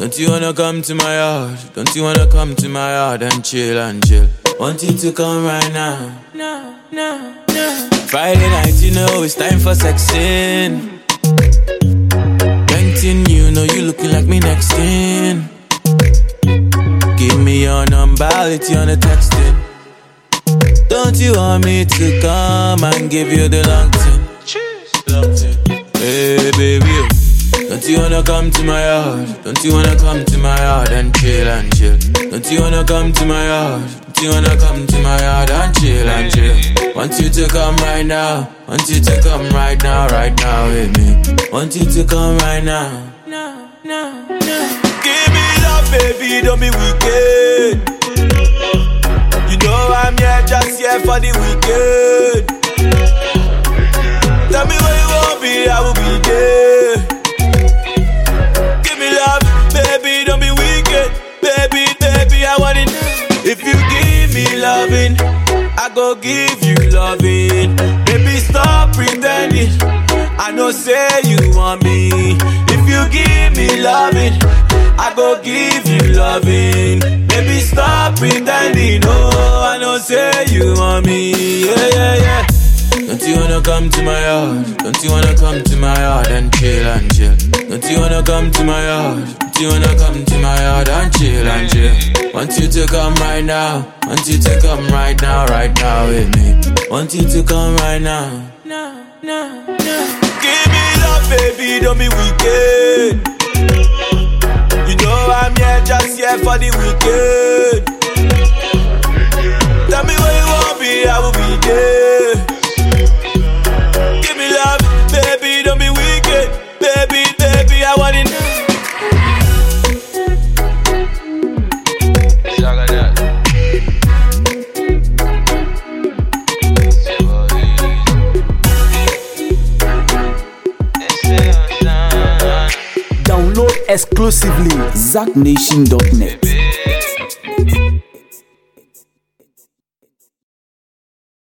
Don't you wanna come to my yard? Don't you wanna come to my yard and chill and chill? Want you to come right now. No, no, no. Friday night, you know it's time for sexing. Painting, you know you looking like me next in. Give me your number, it's on the texting. Don't you want me to come and give you the long thing? Hey, baby. Don't you wanna come to my yard? Don't you wanna come to my yard and chill and chill? Don't you wanna come to my yard? Don't you wanna come to my yard and chill and chill? Want you to come right now. Want you to come right now, right now with me. Want you to come right now. No, no, no. Give me love, baby, don't be wicked. Go give you loving. Baby, stop pretending. I know say you want me. If you give me loving, I go give you loving. Baby, stop pretending. Oh, I know say you want me. Yeah, yeah, yeah. Don't you wanna come to my yard? Don't you wanna come to my yard and chill and chill? Don't you wanna come to my yard? You wanna come to my yard and chill and chill? Want you to come right now. Want you to come right now, right now with me. Want you to come right now. No, no, no. Give me love, baby, don't be wicked. You know I'm here just here for the weekend. Exclusively ZackNation.net.